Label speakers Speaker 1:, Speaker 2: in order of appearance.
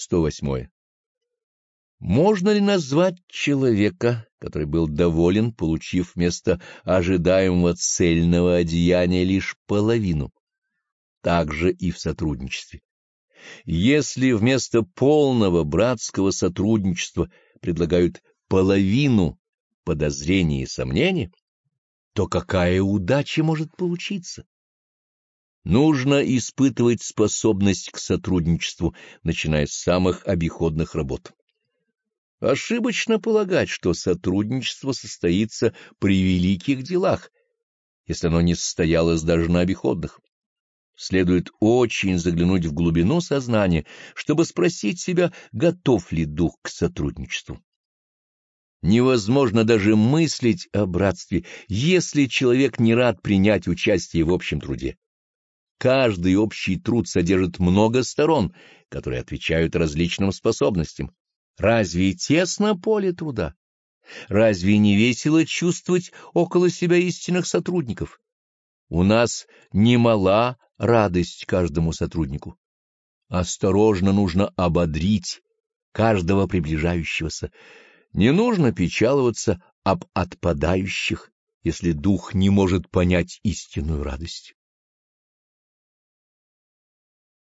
Speaker 1: 108. Можно ли назвать человека, который был доволен, получив вместо ожидаемого цельного одеяния лишь половину? Так же и в сотрудничестве. Если вместо полного братского сотрудничества предлагают половину подозрений и сомнений, то какая удача может получиться? Нужно испытывать способность к сотрудничеству, начиная с самых обиходных работ. Ошибочно полагать, что сотрудничество состоится при великих делах, если оно не состоялось даже на обиходных. Следует очень заглянуть в глубину сознания, чтобы спросить себя, готов ли дух к сотрудничеству. Невозможно даже мыслить о братстве, если человек не рад принять участие в общем труде. Каждый общий труд содержит много сторон, которые отвечают различным способностям. Разве тесно поле труда? Разве не весело чувствовать около себя истинных сотрудников? У нас немала радость каждому сотруднику. Осторожно нужно ободрить каждого приближающегося. Не нужно печаловаться об отпадающих, если дух не может понять истинную радость.